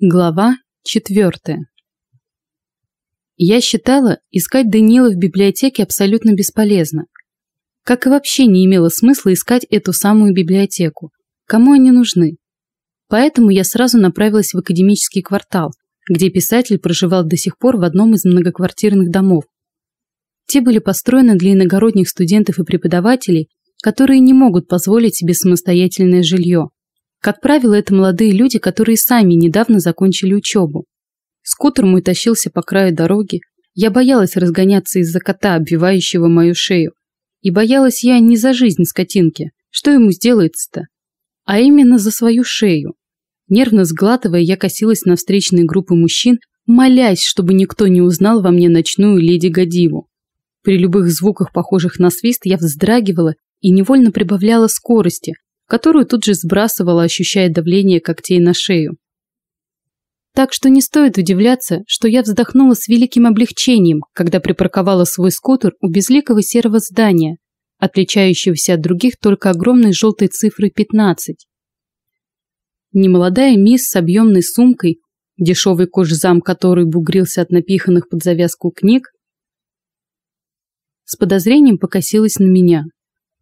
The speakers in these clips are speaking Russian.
Глава четвертая. Я считала, искать Даниила в библиотеке абсолютно бесполезно. Как и вообще не имело смысла искать эту самую библиотеку. Кому они нужны? Поэтому я сразу направилась в академический квартал, где писатель проживал до сих пор в одном из многоквартирных домов. Те были построены для иногородних студентов и преподавателей, которые не могут позволить себе самостоятельное жилье. Как правило, это молодые люди, которые сами недавно закончили учебу. Скутер мой тащился по краю дороги. Я боялась разгоняться из-за кота, обвивающего мою шею. И боялась я не за жизнь скотинки. Что ему сделается-то? А именно за свою шею. Нервно сглатывая, я косилась на встречные группы мужчин, молясь, чтобы никто не узнал во мне ночную леди Гадиву. При любых звуках, похожих на свист, я вздрагивала и невольно прибавляла скорости, которую тут же сбрасывала, ощущая давление когтей на шею. Так что не стоит удивляться, что я вздохнула с великим облегчением, когда припарковала свой скутер у безликого серого здания, отличающегося от других только огромной желтой цифрой 15. Немолодая мисс с объемной сумкой, дешевый кожзам который бугрился от напиханных под завязку книг, с подозрением покосилась на меня –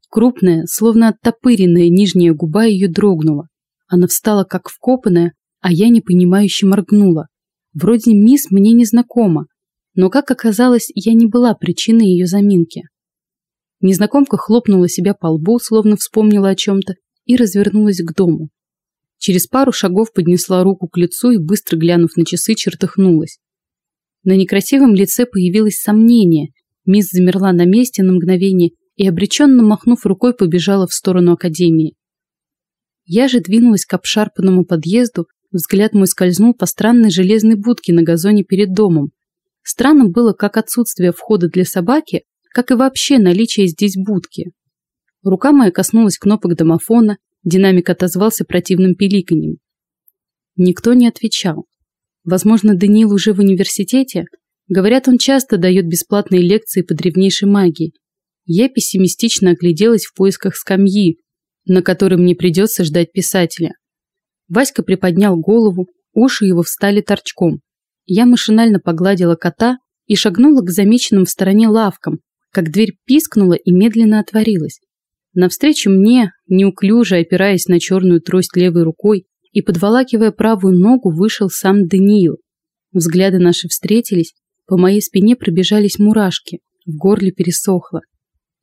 Крупная, словно оттопыренная нижняя губа ее дрогнула. Она встала как вкопанная, а я непонимающе моргнула. Вроде мисс мне не знакома, но, как оказалось, я не была причиной ее заминки. Незнакомка хлопнула себя по лбу, словно вспомнила о чем-то, и развернулась к дому. Через пару шагов поднесла руку к лицу и, быстро глянув на часы, чертыхнулась. На некрасивом лице появилось сомнение. Мисс замерла на месте на мгновение и, обреченно махнув рукой, побежала в сторону академии. Я же двинулась к обшарпанному подъезду, взгляд мой скользнул по странной железной будке на газоне перед домом. Странно было как отсутствие входа для собаки, как и вообще наличие здесь будки. Рука моя коснулась кнопок домофона, динамик отозвался противным пиликаньем. Никто не отвечал. Возможно, Даниил уже в университете? Говорят, он часто дает бесплатные лекции по древнейшей магии. Я пессимистично огляделась в поисках скамьи, на которой мне придется ждать писателя. Васька приподнял голову, уши его встали торчком. Я машинально погладила кота и шагнула к замеченным в стороне лавкам, как дверь пискнула и медленно отворилась. Навстречу мне, неуклюже опираясь на черную трость левой рукой и подволакивая правую ногу, вышел сам Даниил. Взгляды наши встретились, по моей спине пробежались мурашки, в горле пересохло.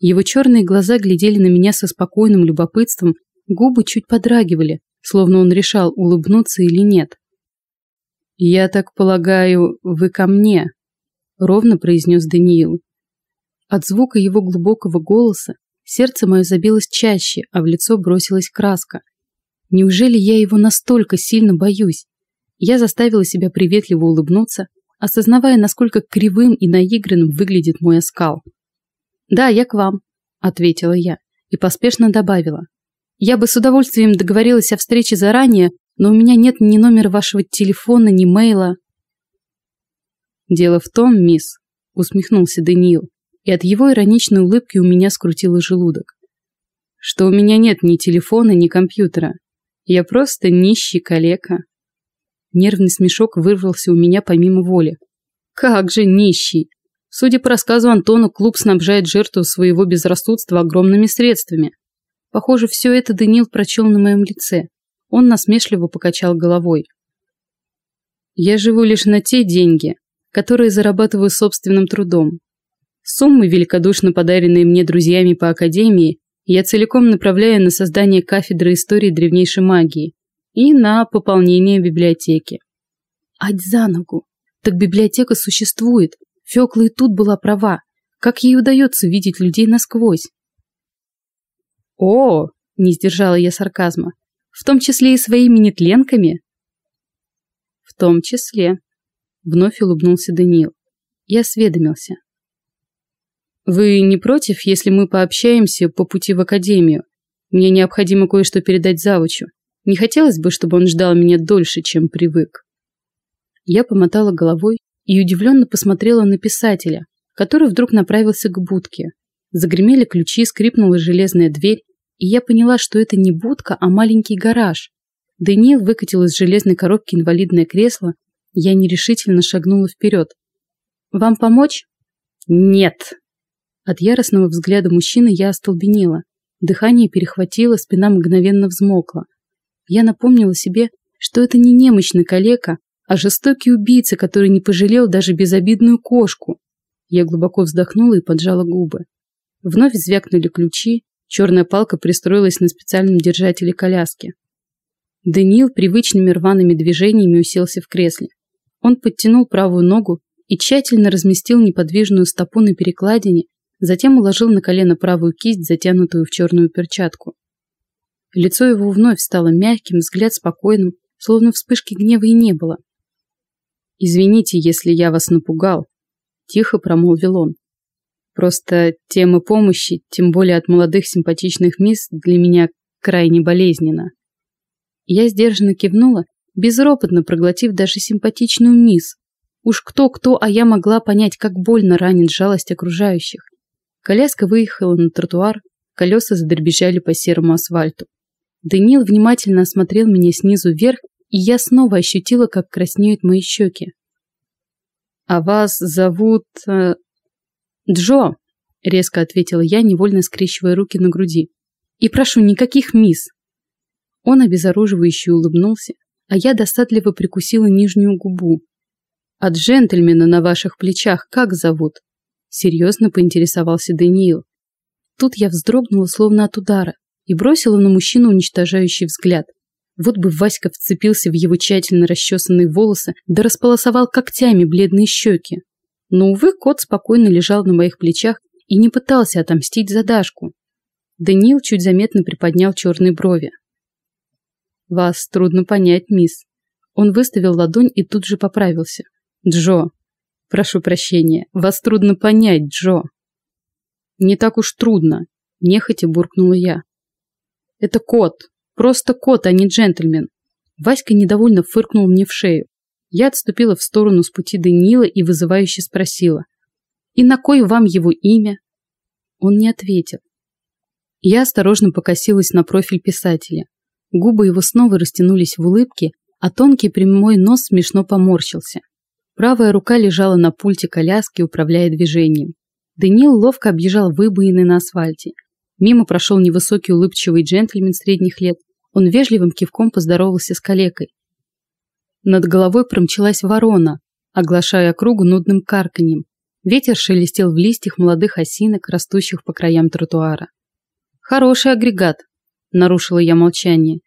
Его черные глаза глядели на меня со спокойным любопытством, губы чуть подрагивали, словно он решал, улыбнуться или нет. «Я так полагаю, вы ко мне?» – ровно произнес Даниил. От звука его глубокого голоса сердце мое забилось чаще, а в лицо бросилась краска. Неужели я его настолько сильно боюсь? Я заставила себя приветливо улыбнуться, осознавая, насколько кривым и наигранным выглядит мой оскал. «Да, я к вам», – ответила я и поспешно добавила. «Я бы с удовольствием договорилась о встрече заранее, но у меня нет ни номера вашего телефона, ни мейла». «Дело в том, мисс», – усмехнулся Даниил, и от его ироничной улыбки у меня скрутило желудок, что у меня нет ни телефона, ни компьютера. Я просто нищий калека. Нервный смешок вырвался у меня помимо воли. Как же нищий! Судя по рассказу Антона, клуб снабжает жертву своего безрассудства огромными средствами. Похоже, все это Даниил прочел на моем лице. Он насмешливо покачал головой. Я живу лишь на те деньги, которые зарабатываю собственным трудом. Суммы, великодушно подаренные мне друзьями по академии, я целиком направляю на создание кафедры истории древнейшей магии и на пополнение библиотеки. Ать за ногу! Так библиотека существует, Фёкла и тут была права. Как ей удается видеть людей насквозь? О, не сдержала я сарказма. В том числе и своими нетленками? В том числе. Вновь улыбнулся Даниил. Я осведомился. Вы не против, если мы пообщаемся по пути в академию? Мне необходимо кое-что передать завучу. Не хотелось бы, чтобы он ждал меня дольше, чем привык. Я помотала головой и удивленно посмотрела на писателя, который вдруг направился к будке. Загремели ключи, скрипнула железная дверь, и я поняла, что это не будка, а маленький гараж. Даниил выкатил из железной коробки инвалидное кресло, я нерешительно шагнула вперед. «Вам помочь?» «Нет!» От яростного взгляда мужчины я остолбенела. Дыхание перехватило, спина мгновенно взмокла. Я напомнила себе, что это не немощный калека, а жестокий убийца, который не пожалел даже безобидную кошку. Я глубоко вздохнула и поджала губы. Вновь звякнули ключи, черная палка пристроилась на специальном держателе коляски. Даниил привычными рваными движениями уселся в кресле. Он подтянул правую ногу и тщательно разместил неподвижную стопу на перекладине, затем уложил на колено правую кисть, затянутую в черную перчатку. Лицо его вновь стало мягким, взгляд спокойным, словно вспышки гнева и не было. «Извините, если я вас напугал», – тихо промолвил он. «Просто тема помощи, тем более от молодых симпатичных мисс, для меня крайне болезненна». Я сдержанно кивнула, безропотно проглотив даже симпатичную мисс. Уж кто-кто, а я могла понять, как больно ранит жалость окружающих. Коляска выехала на тротуар, колеса задребезжали по серому асфальту. Даниил внимательно осмотрел меня снизу вверх, и я снова ощутила, как краснеют мои щеки. «А вас зовут...» э... «Джо», — резко ответила я, невольно скрещивая руки на груди. «И прошу, никаких мисс». Он обезоруживающе улыбнулся, а я достатливо прикусила нижнюю губу. «А джентльмена на ваших плечах как зовут?» Серьезно поинтересовался Даниил. Тут я вздрогнула, словно от удара, и бросила на мужчину уничтожающий взгляд. Вот бы Васька вцепился в его тщательно расчесанные волосы, да располосовал когтями бледные щеки. Но, увы, кот спокойно лежал на моих плечах и не пытался отомстить за Дашку. Даниил чуть заметно приподнял черные брови. «Вас трудно понять, мисс». Он выставил ладонь и тут же поправился. «Джо, Прошу прощения, вас трудно понять, Джо. Не так уж трудно, нехотя буркнула я. Это кот, просто кот, а не джентльмен. Васька недовольно фыркнул мне в шею. Я отступила в сторону с пути Даниила и вызывающе спросила. «И на кой вам его имя?» Он не ответил. Я осторожно покосилась на профиль писателя. Губы его снова растянулись в улыбке, а тонкий прямой нос смешно поморщился. Правая рука лежала на пульте коляски, управляя движением. Даниил ловко объезжал выбоины на асфальте. Мимо прошел невысокий улыбчивый джентльмен средних лет. Он вежливым кивком поздоровался с калекой. Над головой промчалась ворона, оглашая округу нудным карканьем. Ветер шелестел в листьях молодых осинок, растущих по краям тротуара. «Хороший агрегат», – нарушила я молчание.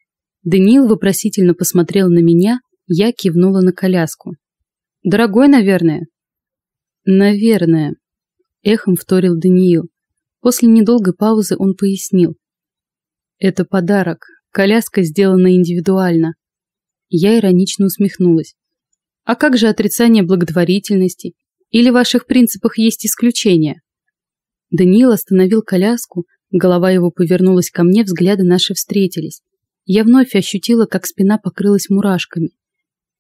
Даниил вопросительно посмотрел на меня, я кивнула на коляску. Дорогой, наверное. Наверное. Эхом вторил Даниил. После недолгой паузы он пояснил. Это подарок. Коляска сделана индивидуально. Я иронично усмехнулась. А как же отрицание благотворительности? Или в ваших принципах есть исключения? Даниил остановил коляску, голова его повернулась ко мне, взгляды наши встретились. Я вновь ощутила, как спина покрылась мурашками.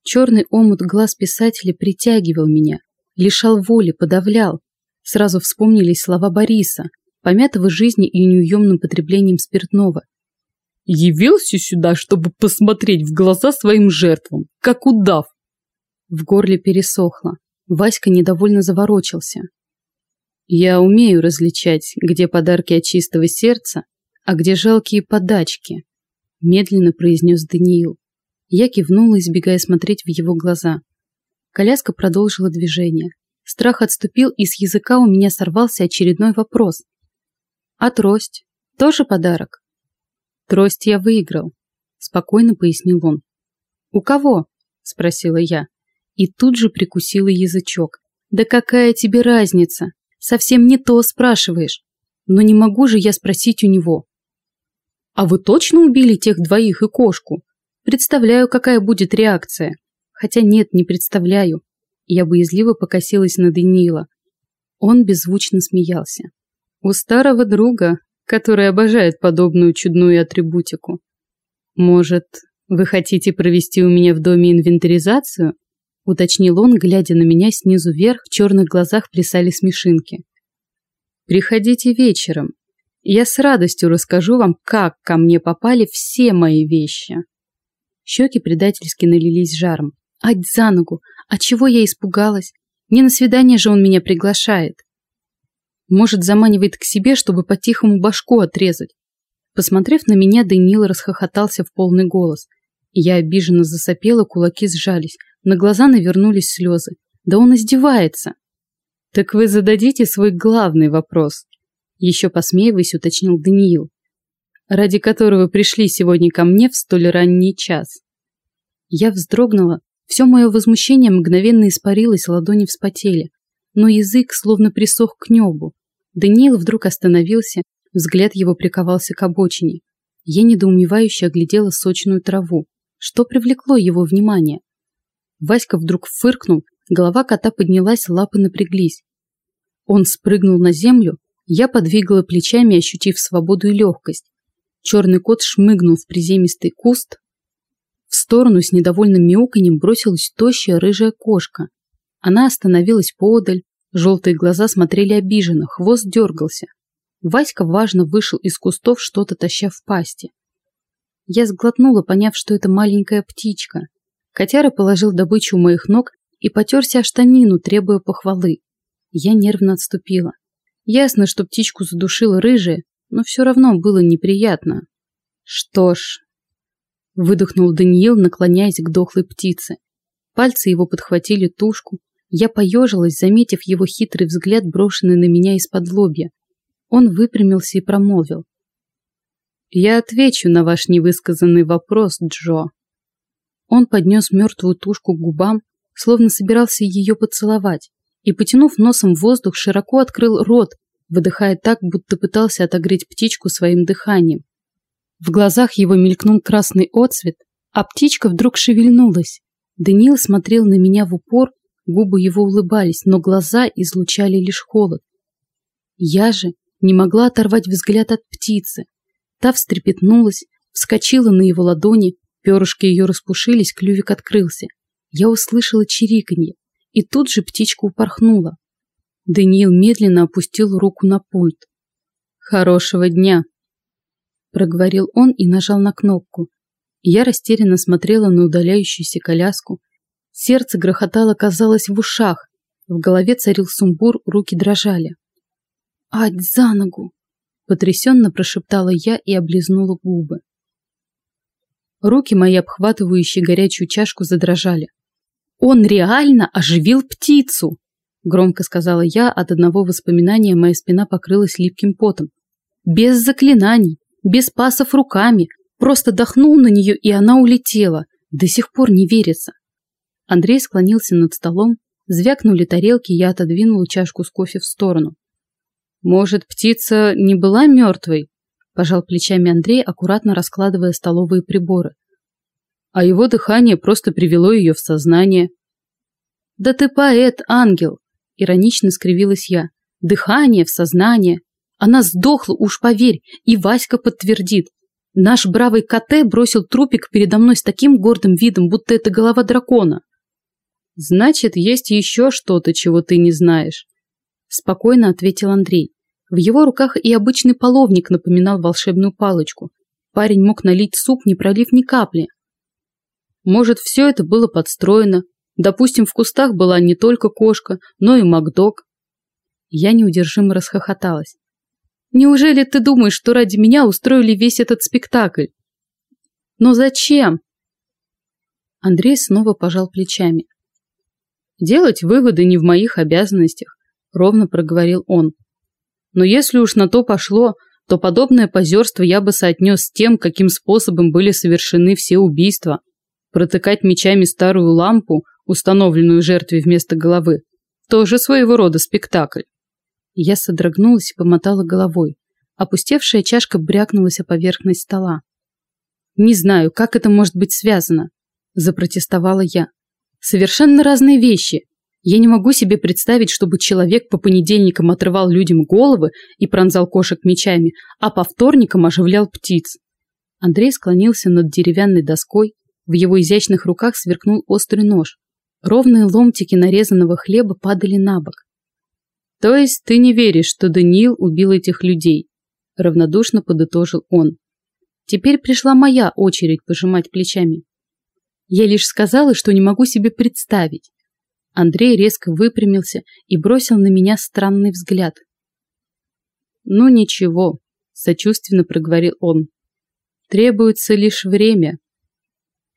Черный омут глаз писателя притягивал меня, лишал воли, подавлял. Сразу вспомнились слова Бориса, помятого жизни и неуемным потреблением спиртного. «Явился сюда, чтобы посмотреть в глаза своим жертвам, как удав!» В горле пересохло. Васька недовольно заворочился. «Я умею различать, где подарки от чистого сердца, а где жалкие подачки», медленно произнес Даниил. Я кивнула, избегая смотреть в его глаза. Коляска продолжила движение. Страх отступил, и с языка у меня сорвался очередной вопрос. «А трость? Тоже подарок?» «Трость я выиграл», – спокойно пояснил он. «У кого?» – спросила я. И тут же прикусила язычок. «Да какая тебе разница? Совсем не то спрашиваешь. Но не могу же я спросить у него». «А вы точно убили тех двоих и кошку?» Представляю, какая будет реакция. Хотя нет, не представляю. Я боязливо покосилась на Даниила. Он беззвучно смеялся. У старого друга, который обожает подобную чудную атрибутику. Может, вы хотите провести у меня в доме инвентаризацию? Уточнил он, глядя на меня снизу вверх, в черных глазах плясали смешинки. Приходите вечером. Я с радостью расскажу вам, как ко мне попали все мои вещи. Щеки предательски налились жаром. Ать за ногу! А чего я испугалась? Не на свидание же он меня приглашает. Может, заманивает к себе, чтобы по-тихому башку отрезать. Посмотрев на меня, Даниил расхохотался в полный голос. Я обиженно засопела, кулаки сжались. На глаза навернулись слезы. Да он издевается. Так вы зададите свой главный вопрос. Еще посмеиваясь, уточнил Даниил. Ради которого пришли сегодня ко мне в столь ранний час. Я вздрогнула. Все мое возмущение мгновенно испарилось, ладони вспотели. Но язык словно присох к небу. Даниил вдруг остановился, взгляд его приковался к обочине. Я недоумевающе оглядела сочную траву. Что привлекло его внимание? Васька вдруг фыркнул, голова кота поднялась, лапы напряглись. Он спрыгнул на землю, я подвигала плечами, ощутив свободу и легкость. Черный кот шмыгнул в приземистый куст. В сторону с недовольным мяуканьем бросилась тощая рыжая кошка. Она остановилась поодаль, желтые глаза смотрели обиженно, хвост дергался. Васька важно вышел из кустов, что-то таща в пасти. Я сглотнула, поняв, что это маленькая птичка. Котяра положил добычу у моих ног и потерся о штанину, требуя похвалы. Я нервно отступила. Ясно, что птичку задушила рыжая, но все равно было неприятно. Что ж, выдохнул Даниил, наклоняясь к дохлой птице. Пальцы его подхватили тушку. Я поежилась, заметив его хитрый взгляд, брошенный на меня из-под лобья. Он выпрямился и промолвил. Я отвечу на ваш невысказанный вопрос, Джо. Он поднес мертвую тушку к губам, словно собирался ее поцеловать, и, потянув носом воздух, широко открыл рот, выдыхая так, будто пытался отогреть птичку своим дыханием. В глазах его мелькнул красный отсвет, а птичка вдруг шевельнулась. Даниил смотрел на меня в упор, губы его улыбались, но глаза излучали лишь холод. Я же не могла оторвать взгляд от птицы, Та встрепетнулась, вскочила на его ладони, перышки ее распушились, клювик открылся. Я услышала чириканье, и тут же птичка упорхнула. Даниил медленно опустил руку на пульт. «Хорошего дня!» Проговорил он и нажал на кнопку. Я растерянно смотрела на удаляющуюся коляску. Сердце грохотало, казалось, в ушах. В голове царил сумбур, руки дрожали. «Ать за ногу!» Потрясенно прошептала я и облизнула губы. Руки мои, обхватывающие горячую чашку, задрожали. «Он реально оживил птицу!» Громко сказала я, от одного воспоминания моя спина покрылась липким потом. Без заклинаний, без пасов руками, просто дохнул на нее, и она улетела. До сих пор не верится. Андрей склонился над столом, звякнули тарелки, я отодвинула чашку с кофе в сторону. Может, птица не была мертвой? Пожал плечами Андрей, аккуратно раскладывая столовые приборы. А его дыхание просто привело ее в сознание. Да ты поэт, ангел! Иронично скривилась я. Дыхание в сознание. Она сдохла, уж поверь, и Васька подтвердит. Наш бравый КТ бросил трупик передо мной с таким гордым видом, будто это голова дракона. Значит, есть еще что-то, чего ты не знаешь. Спокойно ответил Андрей. В его руках и обычный половник напоминал волшебную палочку. Парень мог налить суп, не пролив ни капли. Может, все это было подстроено. Допустим, в кустах была не только кошка, но и Макдог. Я неудержимо расхохоталась. Неужели ты думаешь, что ради меня устроили весь этот спектакль? Но зачем? Андрей снова пожал плечами. Делать выводы не в моих обязанностях, ровно проговорил он. Но если уж на то пошло, то подобное позерство я бы соотнес с тем, каким способом были совершены все убийства. Протыкать мечами старую лампу, установленную жертве вместо головы, тоже своего рода спектакль. Я содрогнулась и помотала головой. Опустевшая чашка брякнулась о поверхность стола. «Не знаю, как это может быть связано», – запротестовала я. «Совершенно разные вещи. Я не могу себе представить, чтобы человек по понедельникам отрывал людям головы и пронзал кошек мечами, а по вторникам оживлял птиц. Андрей склонился над деревянной доской, в его изящных руках сверкнул острый нож. Ровные ломтики нарезанного хлеба падали на бок. «То есть ты не веришь, что Даниил убил этих людей?» Равнодушно подытожил он. Теперь пришла моя очередь пожимать плечами. Я лишь сказала, что не могу себе представить. Андрей резко выпрямился и бросил на меня странный взгляд. «Ну ничего», – сочувственно проговорил он. «Требуется лишь время».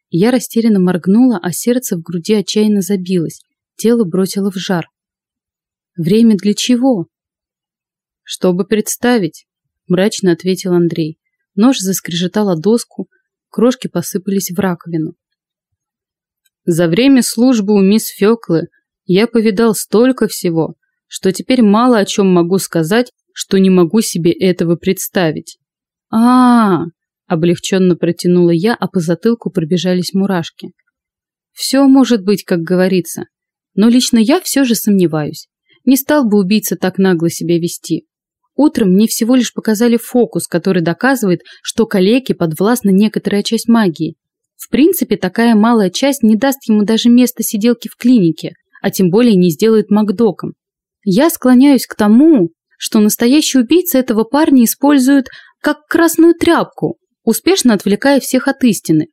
Я растерянно моргнула, а сердце в груди отчаянно забилось, тело бросило в жар. «Время для чего?» «Чтобы представить», – мрачно ответил Андрей. Нож заскрежетал о доску, крошки посыпались в раковину. За время службы у мисс Фёклы я повидал столько всего, что теперь мало о чем могу сказать, что не могу себе этого представить. а, -а, -а облегченно протянула я, а по затылку пробежались мурашки. Все может быть, как говорится. Но лично я все же сомневаюсь. Не стал бы убийца так нагло себя вести. Утром мне всего лишь показали фокус, который доказывает, что калеке подвластна некоторая часть магии, в принципе, такая малая часть не даст ему даже места сиделки в клинике, а тем более не сделает Макдоком. Я склоняюсь к тому, что настоящий убийца этого парня использует как красную тряпку, успешно отвлекая всех от истины.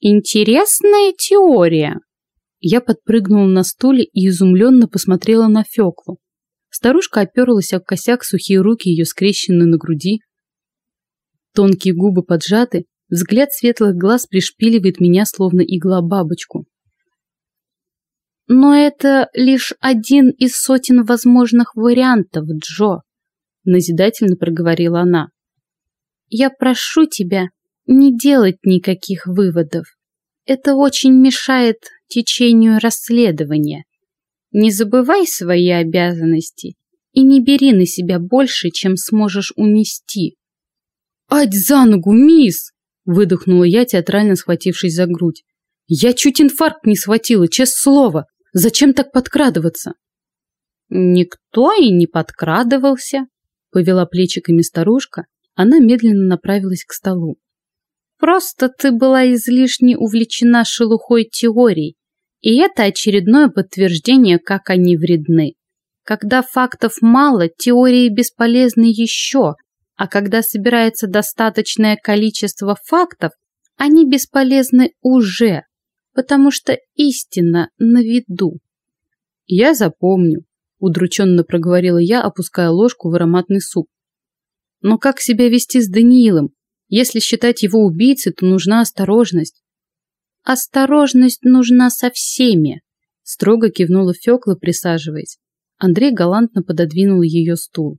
Интересная теория. Я подпрыгнула на стуле и изумленно посмотрела на Феклу. Старушка оперлась об косяк, сухие руки ее скрещены на груди. Тонкие губы поджаты, Взгляд светлых глаз пришпиливает меня, словно игла бабочку. Но это лишь один из сотен возможных вариантов, Джо, назидательно проговорила она. Я прошу тебя не делать никаких выводов. Это очень мешает течению расследования. Не забывай свои обязанности и не бери на себя больше, чем сможешь унести. «Ать за ногу, мисс!» Выдохнула я, театрально схватившись за грудь. Я чуть инфаркт не схватила, честное слово. Зачем так подкрадываться? Никто и не подкрадывался, повела плечиками старушка. Она медленно направилась к столу. Просто ты была излишне увлечена шелухой теорий, и это очередное подтверждение, как они вредны. Когда фактов мало, теории бесполезны еще, а когда собирается достаточное количество фактов, они бесполезны уже, потому что истина на виду. Я запомню, удрученно проговорила я, опуская ложку в ароматный суп. Но как себя вести с Даниилом? Если считать его убийцей, то нужна осторожность. Осторожность нужна со всеми, строго кивнула Фёкла, присаживаясь. Андрей галантно пододвинул ее стул.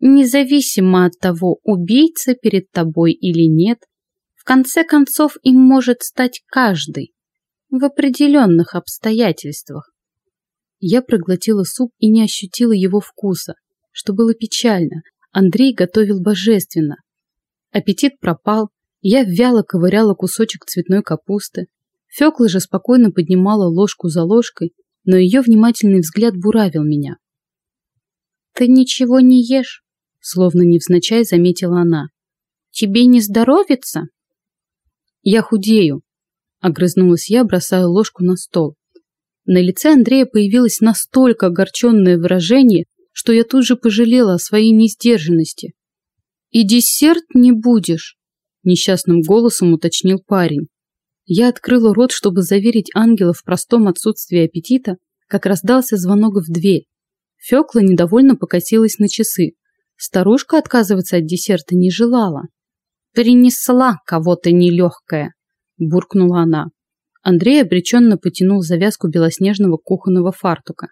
Независимо от того, убийца перед тобой или нет, в конце концов им может стать каждый в определенных обстоятельствах. Я проглотила суп и не ощутила его вкуса, что было печально. Андрей готовил божественно. Аппетит пропал, я вяло ковыряла кусочек цветной капусты. Фёкла же спокойно поднимала ложку за ложкой, но ее внимательный взгляд буравил меня. «Ты ничего не ешь?» Словно невзначай заметила она. «Тебе не здоровится?» «Я худею», — огрызнулась я, бросая ложку на стол. На лице Андрея появилось настолько огорченное выражение, что я тут же пожалела о своей несдержанности. «И десерт не будешь?» – несчастным голосом уточнил парень. Я открыла рот, чтобы заверить ангела в простом отсутствии аппетита, как раздался звонок в дверь. Фёкла недовольно покосилась на часы. Старушка отказываться от десерта не желала. «Принесла кого-то нелегкое», – буркнула она. Андрей обреченно потянул завязку белоснежного кухонного фартука.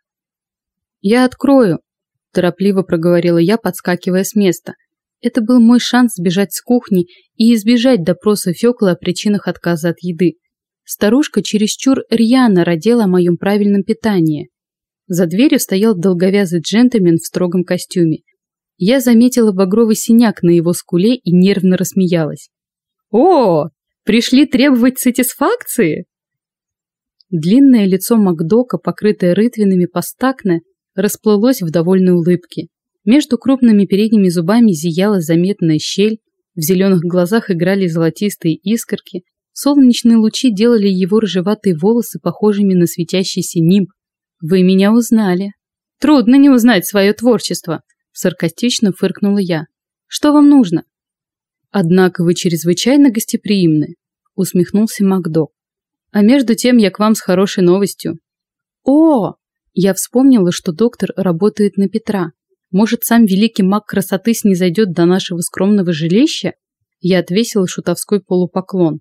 «Я открою», – торопливо проговорила я, подскакивая с места. Это был мой шанс сбежать с кухни и избежать допроса Фёклы о причинах отказа от еды. Старушка чересчур рьяно родила о моем правильном питании. За дверью стоял долговязый джентльмен в строгом костюме. Я заметила багровый синяк на его скуле и нервно рассмеялась. «О, пришли требовать сатисфакции?» Длинное лицо Макдока, покрытое рытвинами постакне, расплылось в довольной улыбке. Между крупными передними зубами зияла заметная щель, в зеленых глазах играли золотистые искорки, солнечные лучи делали его рыжеватые волосы похожими на светящийся нимб. «Вы меня узнали. Трудно не узнать свое творчество», Саркастично фыркнула я. Что вам нужно? Однако вы чрезвычайно гостеприимны, усмехнулся Макдок. А между тем я к вам с хорошей новостью. О! Я вспомнила, что доктор работает на Петра. Может, сам великий маг красоты снизойдет до нашего скромного жилища? Я отвесила шутовской полупоклон.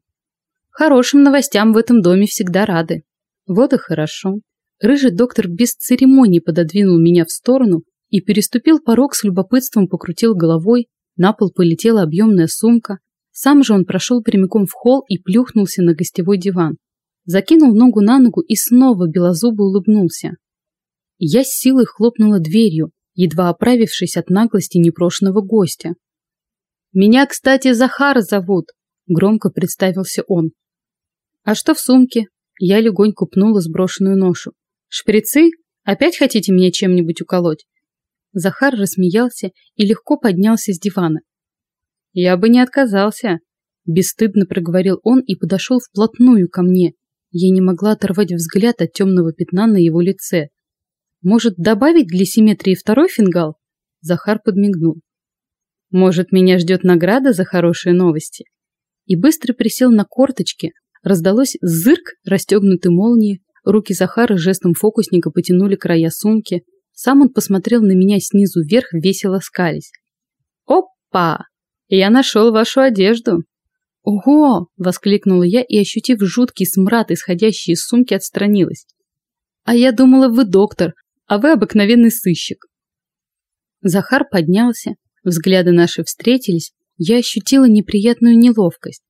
Хорошим новостям в этом доме всегда рады. Вот и хорошо. Рыжий доктор без церемоний пододвинул меня в сторону и переступил порог с любопытством, покрутил головой, на пол полетела объемная сумка. Сам же он прошел прямиком в холл и плюхнулся на гостевой диван. Закинул ногу на ногу и снова белозубо улыбнулся. Я с силой хлопнула дверью, едва оправившись от наглости непрошенного гостя. «Меня, кстати, Захар зовут», — громко представился он. «А что в сумке?» Я легонько пнула сброшенную ношу. «Шприцы? Опять хотите меня чем-нибудь уколоть?» Захар рассмеялся и легко поднялся с дивана. «Я бы не отказался», – бесстыдно проговорил он и подошел вплотную ко мне. Я не могла оторвать взгляд от темного пятна на его лице. «Может, добавить для симметрии второй фингал?» Захар подмигнул. «Может, меня ждет награда за хорошие новости?» И быстро присел на корточки. Раздалось зырк расстегнутой молнии. Руки Захара жестом фокусника потянули края сумки. Сам он посмотрел на меня снизу вверх, весело скались. «Опа! Я нашел вашу одежду!» «Ого!» – воскликнула я и, ощутив жуткий смрад, исходящий из сумки, отстранилась. «А я думала, вы доктор, а вы обыкновенный сыщик». Захар поднялся, взгляды наши встретились, я ощутила неприятную неловкость.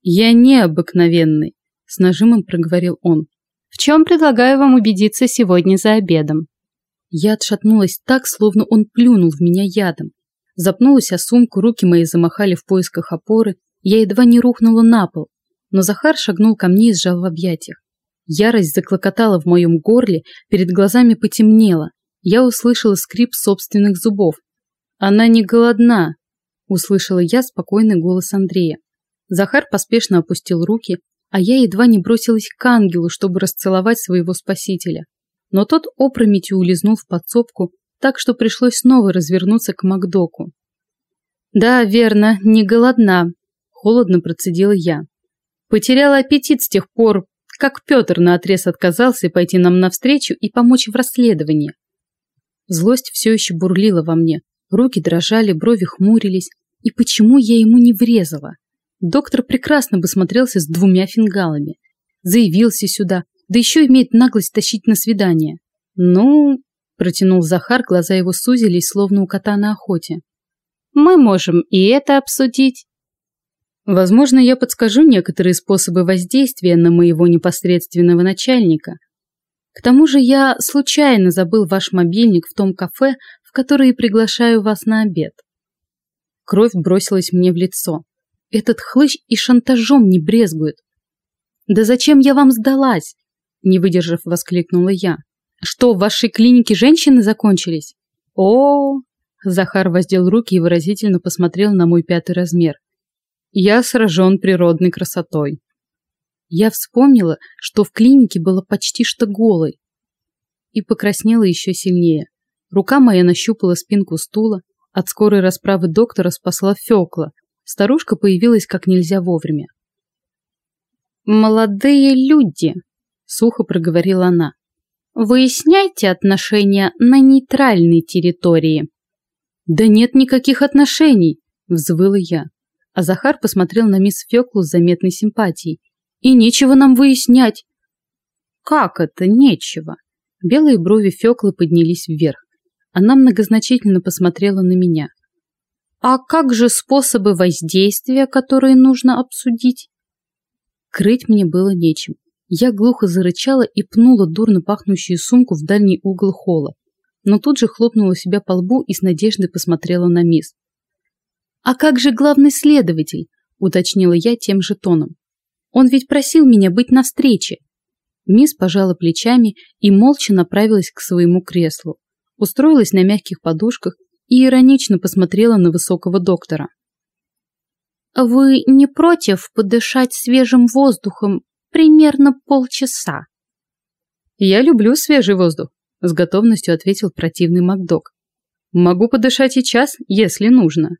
«Я не обыкновенный», – с нажимом проговорил он. «В чем предлагаю вам убедиться сегодня за обедом?» Я отшатнулась так, словно он плюнул в меня ядом. Запнулась о сумку, руки мои замахали в поисках опоры, я едва не рухнула на пол, но Захар шагнул ко мне и сжал в объятиях. Ярость заклокотала в моем горле, перед глазами потемнело. Я услышала скрип собственных зубов. «Она не голодна!» – услышала я спокойный голос Андрея. Захар поспешно опустил руки, а я едва не бросилась к ангелу, чтобы расцеловать своего спасителя но тот опрометью улизнул в подсобку, так что пришлось снова развернуться к Макдоку. «Да, верно, не голодна», – холодно процедила я. «Потеряла аппетит с тех пор, как Петр наотрез отказался пойти нам навстречу и помочь в расследовании». Злость все еще бурлила во мне, руки дрожали, брови хмурились. И почему я ему не врезала? Доктор прекрасно бы смотрелся с двумя фингалами. Заявился сюда, да еще имеет наглость тащить на свидание. Ну, протянул Захар, глаза его сузились, словно у кота на охоте. Мы можем и это обсудить. Возможно, я подскажу некоторые способы воздействия на моего непосредственного начальника. К тому же я случайно забыл ваш мобильник в том кафе, в которое приглашаю вас на обед. Кровь бросилась мне в лицо. Этот хлыщ и шантажом не брезгует. Да зачем я вам сдалась? Не выдержав, воскликнула я. Что, в вашей клинике женщины закончились? О, Захар воздел руки и выразительно посмотрел на мой пятый размер. Я сражен природной красотой. Я вспомнила, что в клинике была почти что голой. И покраснела еще сильнее. Рука моя нащупала спинку стула. От скорой расправы доктора спасла Фёкла. Старушка появилась как нельзя вовремя. «Молодые люди!» Сухо проговорила она. Выясняйте отношения на нейтральной территории. Да нет никаких отношений, взвыла я. А Захар посмотрел на мисс Феклу с заметной симпатией. И нечего нам выяснять. Как это нечего? Белые брови Феклы поднялись вверх. Она многозначительно посмотрела на меня. А как же способы воздействия, которые нужно обсудить? Крыть мне было нечем. Я глухо зарычала и пнула дурно пахнущую сумку в дальний угол холла, но тут же хлопнула себя по лбу и с надеждой посмотрела на мисс. «А как же главный следователь?» – уточнила я тем же тоном. «Он ведь просил меня быть на встрече». Мисс пожала плечами и молча направилась к своему креслу, устроилась на мягких подушках и иронично посмотрела на высокого доктора. «Вы не против подышать свежим воздухом примерно полчаса. Я люблю свежий воздух, с готовностью ответил противный Макдок. Могу подышать и час, если нужно.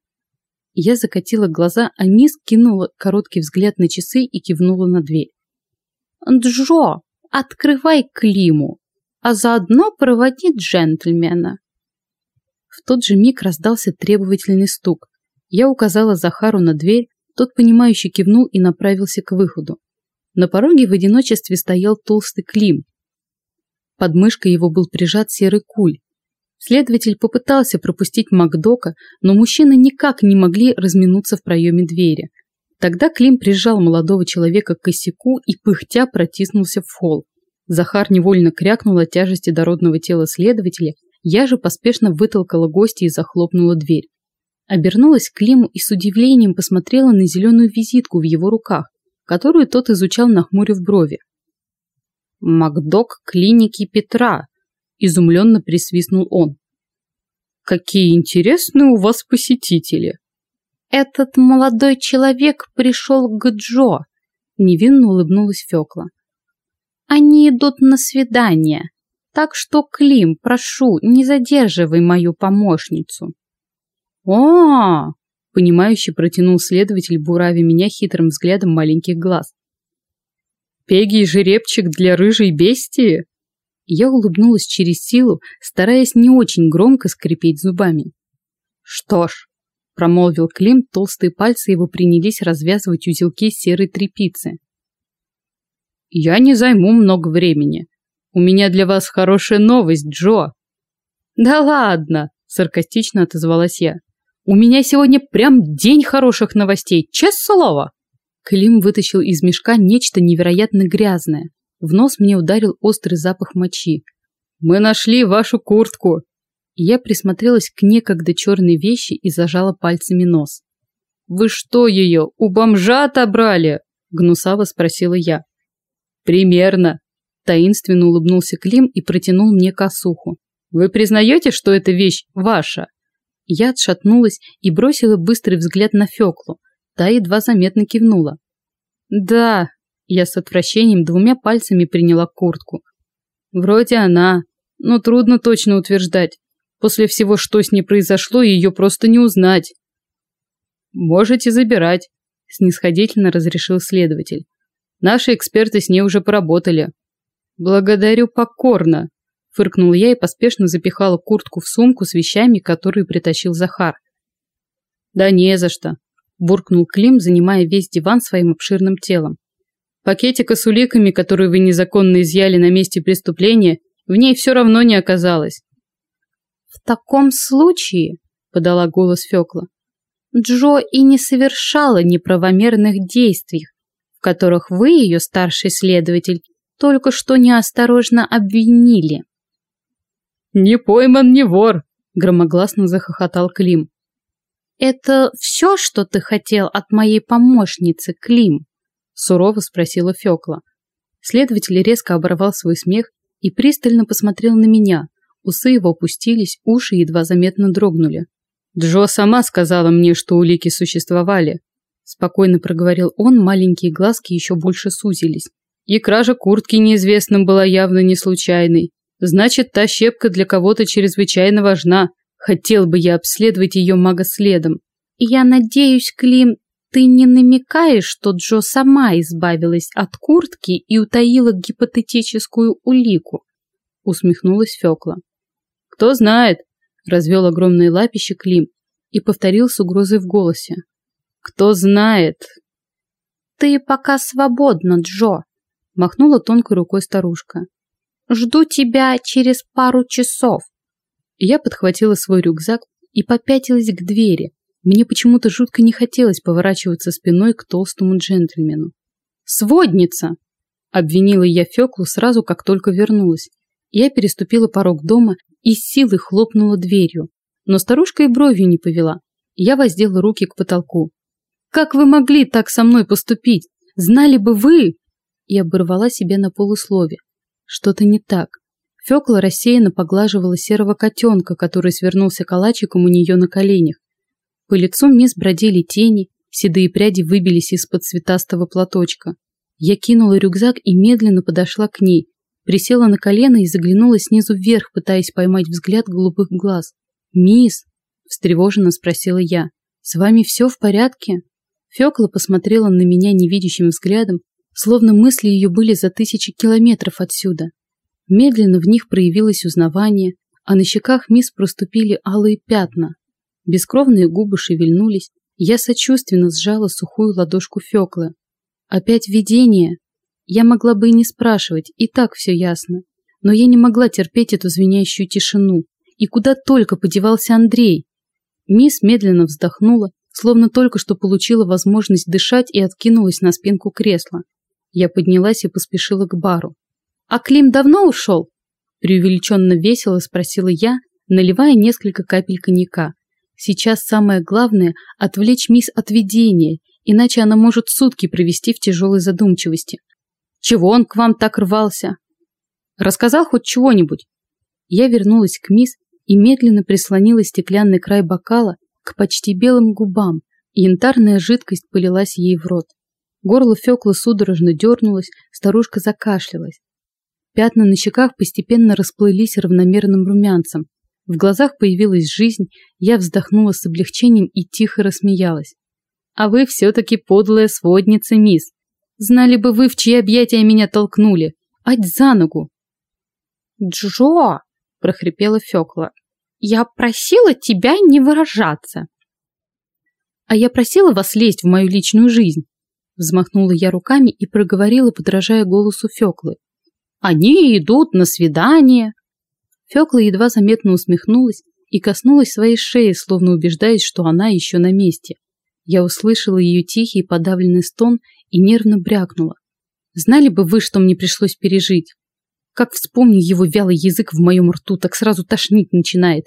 Я закатила глаза, а мисс кинула короткий взгляд на часы и кивнула на дверь. Джо, открывай Климу, а заодно проводи джентльмена. В тот же миг раздался требовательный стук. Я указала Захару на дверь, тот, понимающе кивнул и направился к выходу. На пороге в одиночестве стоял толстый Клим. Под мышкой его был прижат серый куль. Следователь попытался пропустить Макдока, но мужчины никак не могли разминуться в проеме двери. Тогда Клим прижал молодого человека к косяку и пыхтя протиснулся в холл. Захар невольно крякнул от тяжести дородного тела следователя, я же поспешно вытолкала гостя и захлопнула дверь. Обернулась к Климу и с удивлением посмотрела на зеленую визитку в его руках, которую тот изучал, нахмурив брови. «Макдок клиники Петра», – изумленно присвистнул он. «Какие интересные у вас посетители!» «Этот молодой человек пришел к Джо», – невинно улыбнулась Фёкла. «Они идут на свидание, так что, Клим, прошу, не задерживай мою помощницу». «О, Понимающе протянул следователь, бурави меня хитрым взглядом маленьких глаз. «Пеги и жеребчик для рыжей бестии?» Я улыбнулась через силу, стараясь не очень громко скрипеть зубами. «Что ж», — промолвил Клим, толстые пальцы его принялись развязывать узелки серой тряпицы. «Я не займу много времени. У меня для вас хорошая новость, Джо». «Да ладно», — саркастично отозвалась я. У меня сегодня прям день хороших новостей, честное слово. Клим вытащил из мешка нечто невероятно грязное. В нос мне ударил острый запах мочи. «Мы нашли вашу куртку!» Я присмотрелась к некогда черной вещи и зажала пальцами нос. «Вы что ее, у бомжа отобрали?» – гнусаво спросила я. «Примерно», – таинственно улыбнулся Клим и протянул мне косуху. «Вы признаете, что эта вещь ваша?» Я отшатнулась и бросила быстрый взгляд на Феклу. Та едва заметно кивнула. «Да», – я с отвращением двумя пальцами приняла куртку. «Вроде она, но трудно точно утверждать. После всего, что с ней произошло, ее просто не узнать». «Можете забирать», – снисходительно разрешил следователь. «Наши эксперты с ней уже поработали». «Благодарю покорно», Фыркнула я и поспешно запихала куртку в сумку с вещами, которые притащил Захар. «Да не за что», – буркнул Клим, занимая весь диван своим обширным телом. «Пакетика с уликами, которые вы незаконно изъяли на месте преступления, в ней все равно не оказалось». «В таком случае», – подала голос Фёкла, – «Джо и не совершала неправомерных действий, в которых вы, ее старший следователь, только что неосторожно обвинили». «Не пойман, не вор!» – громогласно захохотал Клим. «Это все, что ты хотел от моей помощницы, Клим?» – сурово спросила Фёкла. Следователь резко оборвал свой смех и пристально посмотрел на меня. Усы его опустились, уши едва заметно дрогнули. «Джо сама сказала мне, что улики существовали», – спокойно проговорил он, маленькие глазки еще больше сузились. «И кража куртки неизвестным была явно не случайной. Значит, та щепка для кого-то чрезвычайно важна. Хотел бы я обследовать ее магоследом. Я надеюсь, Клим, ты не намекаешь, что Джо сама избавилась от куртки и утаила гипотетическую улику? Усмехнулась Фёкла. Кто знает, развел огромные лапище Клим и повторил с угрозой в голосе. Кто знает. Ты пока свободна, Джо, махнула тонкой рукой старушка. Жду тебя через пару часов. Я подхватила свой рюкзак и попятилась к двери. Мне почему-то жутко не хотелось поворачиваться спиной к толстому джентльмену. «Сводница!» – обвинила я Феклу сразу, как только вернулась. Я переступила порог дома и с силой хлопнула дверью. Но старушка и бровью не повела. Я воздела руки к потолку. «Как вы могли так со мной поступить? Знали бы вы!» И оборвала себя на полуслове. Что-то не так. Фёкла рассеянно поглаживала серого котенка, который свернулся калачиком у нее на коленях. По лицу мисс бродили тени, седые пряди выбились из-под цветастого платочка. Я кинула рюкзак и медленно подошла к ней, присела на колено и заглянула снизу вверх, пытаясь поймать взгляд голубых глаз. «Мисс!» – встревоженно спросила я. «С вами все в порядке?» Фёкла посмотрела на меня невидящим взглядом, словно мысли ее были за тысячи километров отсюда. Медленно в них проявилось узнавание, а на щеках мисс проступили алые пятна. Бескровные губы шевельнулись, я сочувственно сжала сухую ладошку Фёклы. Опять видение. Я могла бы и не спрашивать, и так все ясно. Но я не могла терпеть эту звенящую тишину. И куда только подевался Андрей. Мисс медленно вздохнула, словно только что получила возможность дышать и откинулась на спинку кресла. Я поднялась и поспешила к бару. «А Клим давно ушел?» Преувеличенно весело спросила я, наливая несколько капель коньяка. Сейчас самое главное – отвлечь мисс от видения, иначе она может сутки провести в тяжелой задумчивости. Чего он к вам так рвался? Рассказал хоть чего-нибудь? Я вернулась к мисс и медленно прислонила стеклянный край бокала к почти белым губам, янтарная жидкость полилась ей в рот. Горло Фёклы судорожно дернулось, старушка закашлялась. Пятна на щеках постепенно расплылись равномерным румянцем. В глазах появилась жизнь, я вздохнула с облегчением и тихо рассмеялась. «А вы все-таки подлая сводница, мисс. Знали бы вы, в чьи объятия меня толкнули. Ать за ногу!» «Джо!» – прохрипела Фёкла. «Я просила тебя не выражаться!» «А я просила вас лезть в мою личную жизнь!» Взмахнула я руками и проговорила, подражая голосу Фёклы. «Они идут на свидание!» Фёкла едва заметно усмехнулась и коснулась своей шеи, словно убеждаясь, что она еще на месте. Я услышала ее тихий подавленный стон и нервно брякнула. Знали бы вы, что мне пришлось пережить. Как вспомню его вялый язык в моем рту, так сразу тошнить начинает.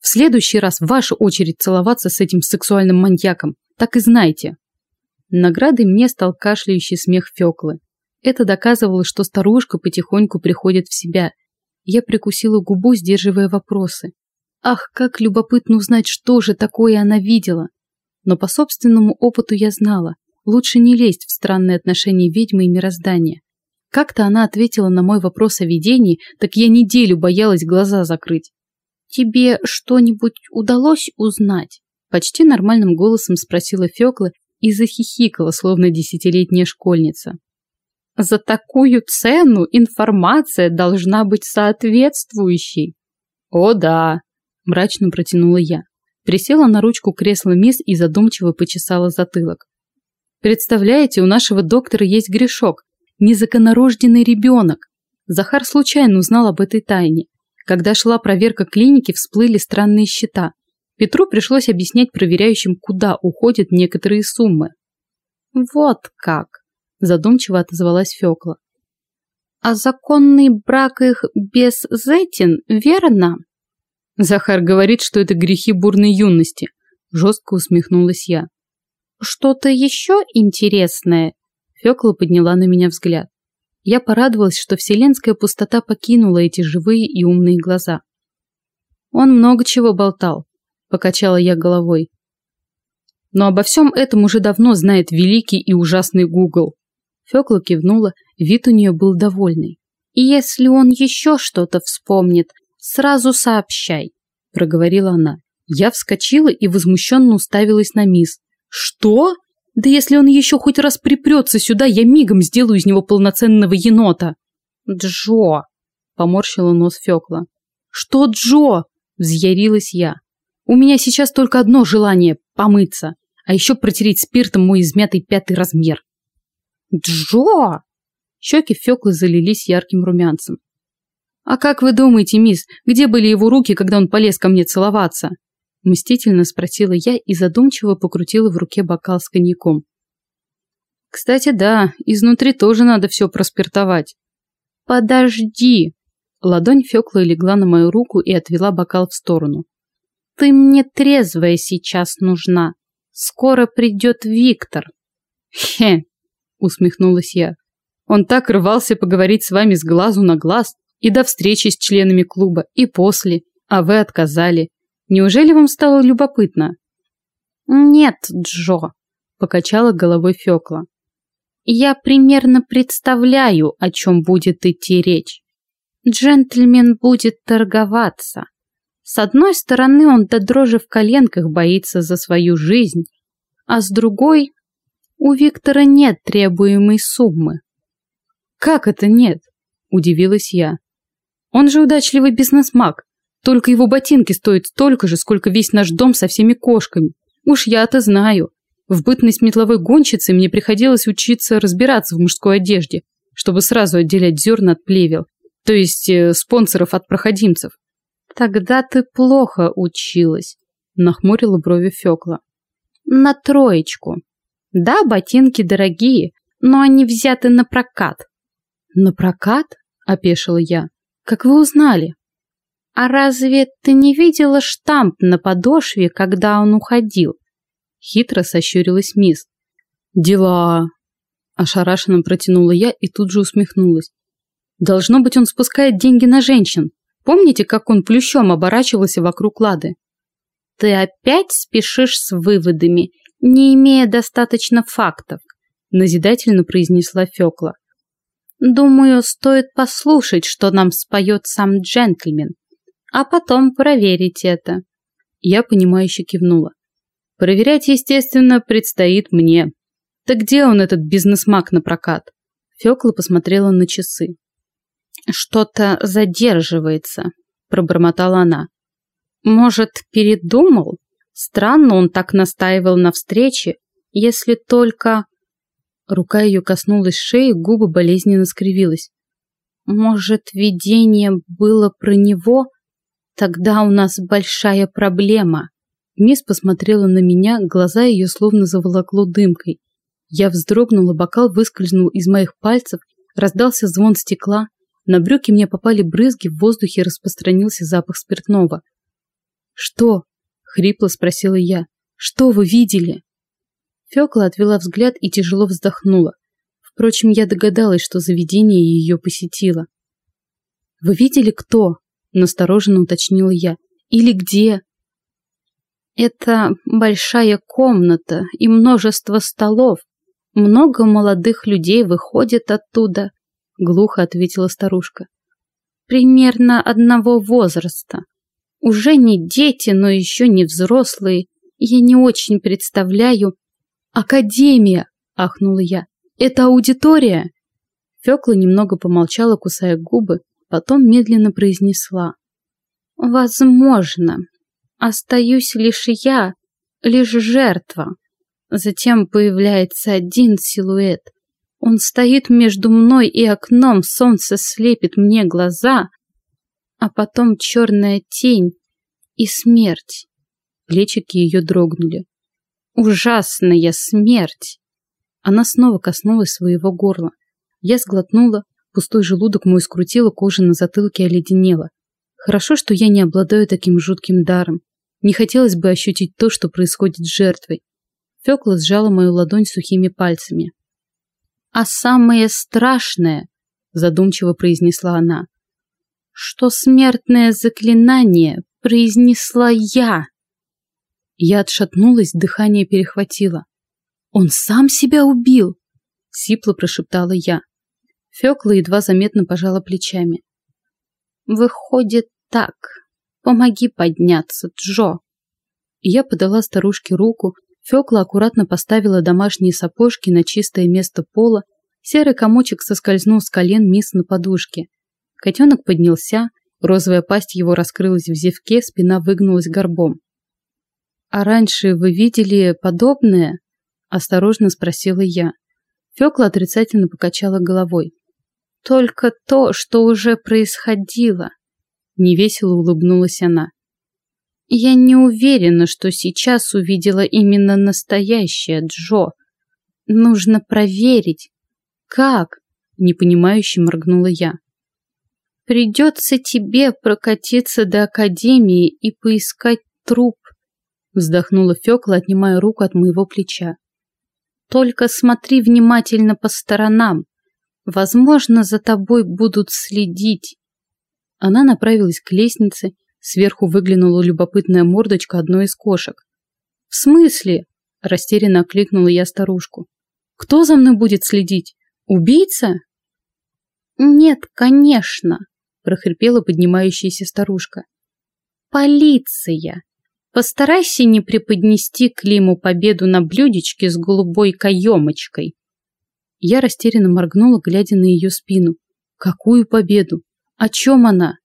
В следующий раз ваша очередь целоваться с этим сексуальным маньяком. Так и знайте. Наградой мне стал кашляющий смех Феклы. Это доказывало, что старушка потихоньку приходит в себя. Я прикусила губу, сдерживая вопросы. Ах, как любопытно узнать, что же такое она видела. Но по собственному опыту я знала, лучше не лезть в странные отношения ведьмы и мироздания. Как-то она ответила на мой вопрос о видении, так я неделю боялась глаза закрыть. «Тебе что-нибудь удалось узнать?» Почти нормальным голосом спросила Фёкла и захихикала, словно десятилетняя школьница. «За такую цену информация должна быть соответствующей». «О да», – мрачно протянула я. Присела на ручку кресла мисс и задумчиво почесала затылок. «Представляете, у нашего доктора есть грешок незаконорожденный ребенок. Захар случайно узнал об этой тайне. Когда шла проверка клиники, всплыли странные счета. Петру пришлось объяснять проверяющим, куда уходят некоторые суммы. «Вот как!» – задумчиво отозвалась Фёкла. «А законный брак их без зетин, верно?» Захар говорит, что это грехи бурной юности. Жестко усмехнулась я. «Что-то еще интересное Фёкла подняла на меня взгляд. Я порадовалась, что вселенская пустота покинула эти живые и умные глаза. Он много чего болтал, покачала я головой. Но обо всем этом уже давно знает великий и ужасный Гугл. Фёкла кивнула, вид у нее был довольный. «И если он еще что-то вспомнит, сразу сообщай», – проговорила она. Я вскочила и возмущенно уставилась на мисс. «Что?» Да если он еще хоть раз припрется сюда, я мигом сделаю из него полноценного енота. Джо, поморщила нос Фёкла. Что Джо? Взъярилась я. У меня сейчас только одно желание – помыться, а еще протереть спиртом мой измятый пятый размер. Джо! Щеки Фёклы залились ярким румянцем. А как вы думаете, мисс, где были его руки, когда он полез ко мне целоваться? Мстительно спросила я и задумчиво покрутила в руке бокал с коньяком. Кстати, да, изнутри тоже надо все проспиртовать. Подожди. Ладонь Фёклы легла на мою руку и отвела бокал в сторону. Ты мне трезвая сейчас нужна. Скоро придет Виктор. Хе, усмехнулась я. Он так рвался поговорить с вами с глазу на глаз и до встречи с членами клуба, и после, а вы отказали. Неужели вам стало любопытно? Нет, Джо, покачала головой Фёкла. Я примерно представляю, о чем будет идти речь. Джентльмен будет торговаться. С одной стороны, он до дрожи в коленках боится за свою жизнь, а с другой, у Виктора нет требуемой суммы. Как это нет? Удивилась я. Он же удачливый бизнесмаг. Только его ботинки стоят столько же, сколько весь наш дом со всеми кошками. Уж я-то знаю. В бытность метловой гонщицей мне приходилось учиться разбираться в мужской одежде, чтобы сразу отделять зерна от плевел, то есть э, спонсоров от проходимцев. Тогда ты плохо училась, нахмурила брови Фёкла. На троечку. Да, ботинки дорогие, но они взяты на прокат. На прокат? Опешила я. Как вы узнали? А разве ты не видела штамп на подошве, когда он уходил? Хитро сощурилась мисс. «Дела!» Ошарашенно протянула я и тут же усмехнулась. «Должно быть, он спускает деньги на женщин. Помните, как он плющом оборачивался вокруг Лады?» «Ты опять спешишь с выводами, не имея достаточно фактов», назидательно произнесла Фёкла. «Думаю, стоит послушать, что нам споет сам джентльмен, а потом проверить это». Я понимающе кивнула. Проверять, естественно, предстоит мне. Так где он, этот бизнесмаг на прокат? Фёкла посмотрела на часы. Что-то задерживается, пробормотала она. Может, передумал? Странно он так настаивал на встрече, если только... Рука ее коснулась шеи, губы болезненно скривилась. Может, видение было про него? Тогда у нас большая проблема. Мисс посмотрела на меня, глаза ее словно заволокло дымкой. Я вздрогнула, бокал выскользнул из моих пальцев, раздался звон стекла, на брюки мне попали брызги, в воздухе распространился запах спиртного. «Что?» — хрипло спросила я. «Что вы видели?» Фёкла отвела взгляд и тяжело вздохнула. Впрочем, я догадалась, что заведение ее посетило. «Вы видели, кто?» — настороженно уточнила я. «Или где?» Это большая комната и множество столов. Много молодых людей выходит оттуда, глухо ответила старушка. Примерно одного возраста. Уже не дети, но еще не взрослые. Я не очень представляю. Академия, ахнула я. Это аудитория. Фёкла немного помолчала, кусая губы, потом медленно произнесла. Возможно, Остаюсь лишь я, лишь жертва. Затем появляется один силуэт. Он стоит между мной и окном, солнце слепит мне глаза, а потом черная тень и смерть. Плечики ее дрогнули. Ужасная смерть. Она снова коснулась своего горла. Я сглотнула, пустой желудок мой скрутила, кожа на затылке оледенела. Хорошо, что я не обладаю таким жутким даром. Не хотелось бы ощутить то, что происходит с жертвой. Фёкла сжала мою ладонь сухими пальцами. «А самое страшное, — задумчиво произнесла она, — что смертное заклинание произнесла я!» Я отшатнулась, дыхание перехватило. «Он сам себя убил!» — сипло прошептала я. Фёкла едва заметно пожала плечами. «Выходит так», Помоги подняться, Джо!» Я подала старушке руку, Фёкла аккуратно поставила домашние сапожки на чистое место пола, серый комочек соскользнул с колен мисс на подушке. Котенок поднялся, розовая пасть его раскрылась в зевке, спина выгнулась горбом. «А раньше вы видели подобное?» – осторожно спросила я. Фёкла отрицательно покачала головой. «Только то, что уже происходило. Невесело улыбнулась она. Я не уверена, что сейчас увидела именно настоящее Джо. Нужно проверить. Как? Непонимающе моргнула я. Придется тебе прокатиться до академии и поискать труп. Вздохнула Фёкла, отнимая руку от моего плеча. Только смотри внимательно по сторонам. Возможно, за тобой будут следить. Она направилась к лестнице, сверху выглянула любопытная мордочка одной из кошек. «В смысле?» – растерянно окликнула я старушку. «Кто за мной будет следить? Убийца?» «Нет, конечно», – прохрипела поднимающаяся старушка. «Полиция! Постарайся не преподнести Климу победу на блюдечке с голубой каемочкой». Я растерянно моргнула, глядя на ее спину. Какую победу? О чем она?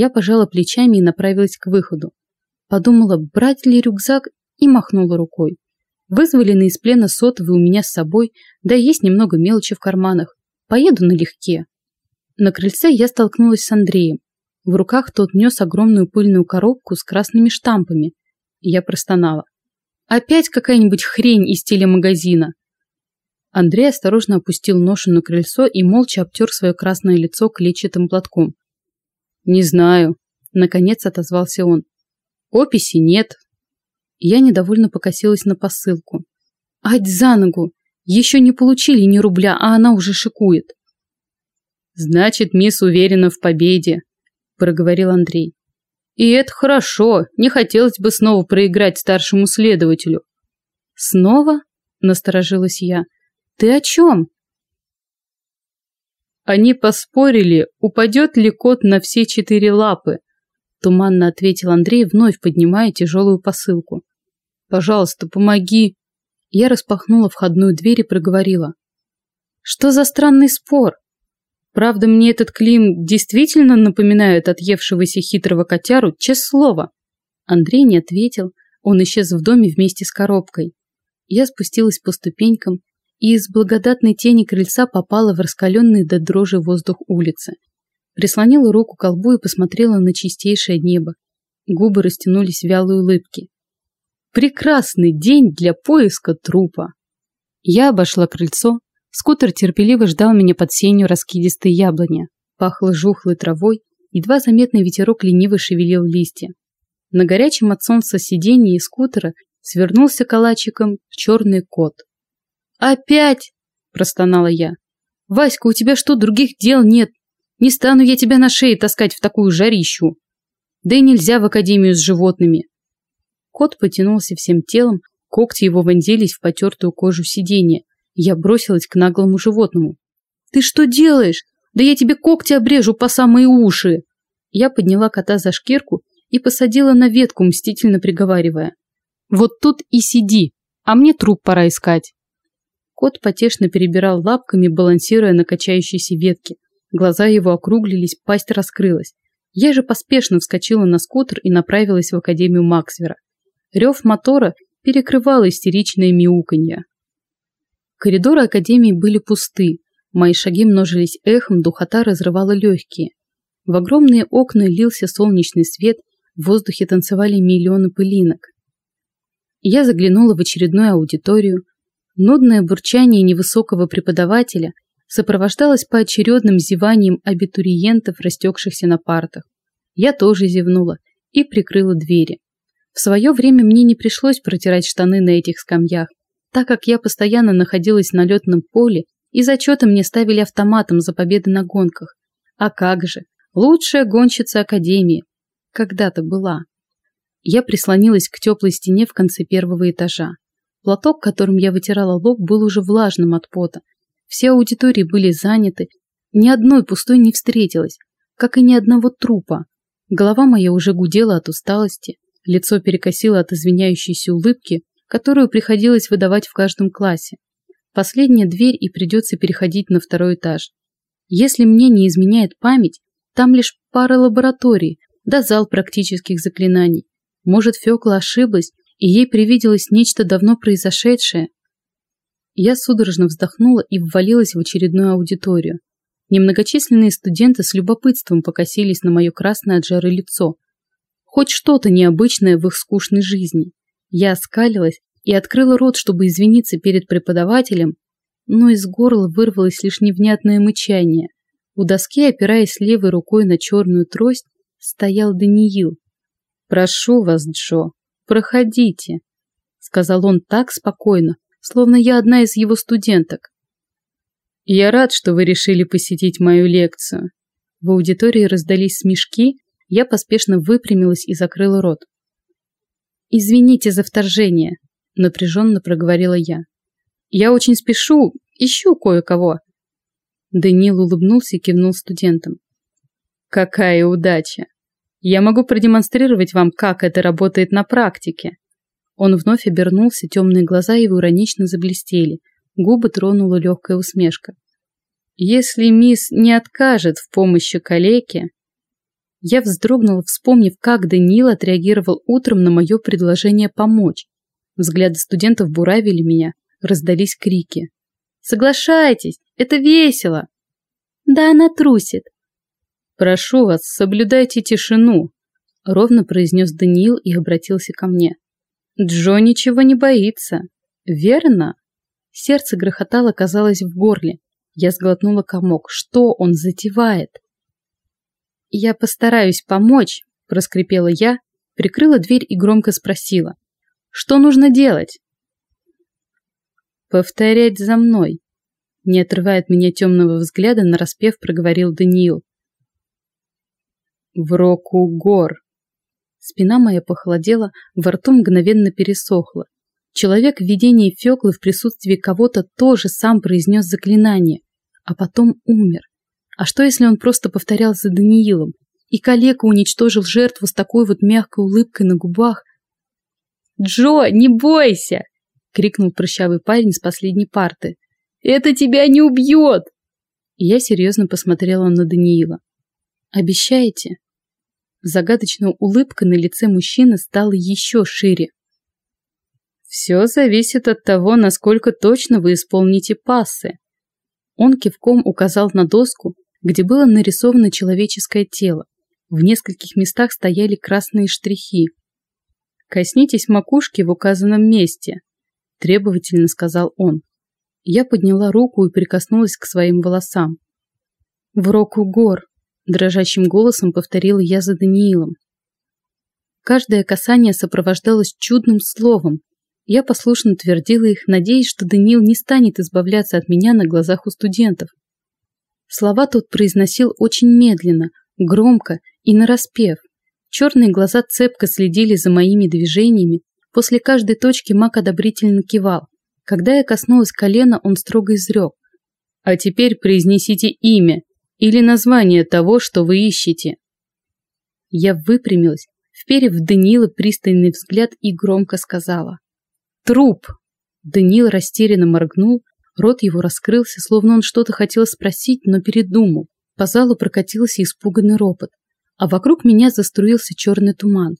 Я пожала плечами и направилась к выходу. Подумала, брать ли рюкзак, и махнула рукой. Вызволенный из плена сотовый у меня с собой, да есть немного мелочи в карманах. Поеду налегке. На крыльце я столкнулась с Андреем. В руках тот нес огромную пыльную коробку с красными штампами. Я простонала. Опять какая-нибудь хрень из телемагазина. Андрей осторожно опустил ношу на крыльцо и молча обтер свое красное лицо клетчатым платком. «Не знаю», — наконец отозвался он. «Описи нет». Я недовольно покосилась на посылку. «Ать за ногу! Еще не получили ни рубля, а она уже шикует». «Значит, мисс уверена в победе», — проговорил Андрей. «И это хорошо, не хотелось бы снова проиграть старшему следователю». «Снова?» — насторожилась я. «Ты о чем?» Они поспорили, упадет ли кот на все четыре лапы. Туманно ответил Андрей, вновь поднимая тяжелую посылку. «Пожалуйста, помоги!» Я распахнула входную дверь и проговорила. «Что за странный спор? Правда, мне этот Клим действительно напоминает отъевшегося хитрого котяру, честное слово?» Андрей не ответил, он исчез в доме вместе с коробкой. Я спустилась по ступенькам и из благодатной тени крыльца попала в раскаленный до дрожи воздух улицы. Прислонила руку к колбу и посмотрела на чистейшее небо. Губы растянулись в вялой улыбке. Прекрасный день для поиска трупа. Я обошла крыльцо. Скутер терпеливо ждал меня под сенью раскидистой яблони. Пахло жухлой травой, едва заметный ветерок лениво шевелил листья. На горячем от солнца сиденье скутера свернулся калачиком черный кот. «Опять!» – простонала я. «Васька, у тебя что, других дел нет? Не стану я тебя на шее таскать в такую жарищу. Да и нельзя в академию с животными. Кот потянулся всем телом, когти его вонзились в потертую кожу сиденья. Я бросилась к наглому животному. «Ты что делаешь? Да я тебе когти обрежу по самые уши!» Я подняла кота за шкирку и посадила на ветку, мстительно приговаривая. «Вот тут и сиди, а мне труп пора искать». Кот потешно перебирал лапками, балансируя на качающейся ветке. Глаза его округлились, пасть раскрылась. Я же поспешно вскочила на скутер и направилась в Академию Максвера. Рев мотора перекрывал истеричное мяуканье. Коридоры Академии были пусты. Мои шаги множились эхом, духота разрывала легкие. В огромные окна лился солнечный свет, в воздухе танцевали миллионы пылинок. Я заглянула в очередную аудиторию. Нудное бурчание невысокого преподавателя – сопровождалась поочередным зеванием абитуриентов, растекшихся на партах. Я тоже зевнула и прикрыла двери. В свое время мне не пришлось протирать штаны на этих скамьях, так как я постоянно находилась на летном поле и зачеты мне ставили автоматом за победы на гонках. А как же, лучшая гонщица Академии. Когда-то была. Я прислонилась к теплой стене в конце первого этажа. Платок, которым я вытирала лоб, был уже влажным от пота, все аудитории были заняты, ни одной пустой не встретилось, как и ни одного трупа. Голова моя уже гудела от усталости, лицо перекосило от извиняющейся улыбки, которую приходилось выдавать в каждом классе. Последняя дверь и придется переходить на второй этаж. Если мне не изменяет память, там лишь пара лабораторий, да зал практических заклинаний. Может, Фёкла ошиблась, и ей привиделось нечто давно произошедшее, я судорожно вздохнула и ввалилась в очередную аудиторию. Немногочисленные студенты с любопытством покосились на мое красное от жары лицо. Хоть что-то необычное в их скучной жизни. Я оскалилась и открыла рот, чтобы извиниться перед преподавателем, но из горла вырвалось лишь невнятное мычание. У доски, опираясь левой рукой на черную трость, стоял Даниил. «Прошу вас, Джо, проходите», — сказал он так спокойно, словно я одна из его студенток. Я рад, что вы решили посетить мою лекцию. В аудитории раздались смешки, я поспешно выпрямилась и закрыла рот. «Извините за вторжение», – напряженно проговорила я. «Я очень спешу, ищу кое-кого». Даниил улыбнулся и кивнул студентам. «Какая удача! Я могу продемонстрировать вам, как это работает на практике. Он вновь обернулся, темные глаза его иронично заблестели. Губы тронула легкая усмешка. Если мисс не откажет в помощи калеке... Я вздрогнула, вспомнив, как Даниил отреагировал утром на мое предложение помочь. Взгляды студентов буравили меня, раздались крики. «Соглашайтесь, это весело!» «Да она трусит!» «Прошу вас, соблюдайте тишину», — ровно произнес Даниил и обратился ко мне. «Джо ничего не боится, верно?» Сердце грохотало, казалось, в горле. Я сглотнула комок. Что он затевает? «Я постараюсь помочь», – проскрипела я, прикрыла дверь и громко спросила. «Что нужно делать?» «Повторять за мной», – не отрывая от меня темного взгляда, нараспев проговорил Даниил. «В року гор». Спина моя похолодела, во рту мгновенно пересохла. Человек в видении Феклы в присутствии кого-то тоже сам произнес заклинание, а потом умер. А что, если он просто повторял за Даниилом, и калека уничтожил жертву с такой вот мягкой улыбкой на губах? «Джо, не бойся!» — крикнул прыщавый парень с последней парты. «Это тебя не убьет!» И я серьезно посмотрела на Даниила. «Обещаете?» Загадочная улыбка на лице мужчины стала еще шире. Все зависит от того, насколько точно вы исполните пассы. Он кивком указал на доску, где было нарисовано человеческое тело. В нескольких местах стояли красные штрихи. «Коснитесь макушки в указанном месте», – требовательно сказал он. Я подняла руку и прикоснулась к своим волосам. «В року гор», – дрожащим голосом повторила я за Даниилом. Каждое касание сопровождалось чудным словом, я послушно твердила их, надеясь, что Даниил не станет избавляться от меня на глазах у студентов. Слова тот произносил очень медленно, громко и нараспев. Черные глаза цепко следили за моими движениями, после каждой точки маг одобрительно кивал. Когда я коснулась колена, он строго изрек. «А теперь произнесите имя или название того, что вы ищете». Я выпрямилась, вперев в Даниила пристальный взгляд и громко сказала. Труп! Даниил растерянно моргнул, рот его раскрылся, словно он что-то хотел спросить, но передумал. По залу прокатился испуганный ропот, а вокруг меня заструился черный туман.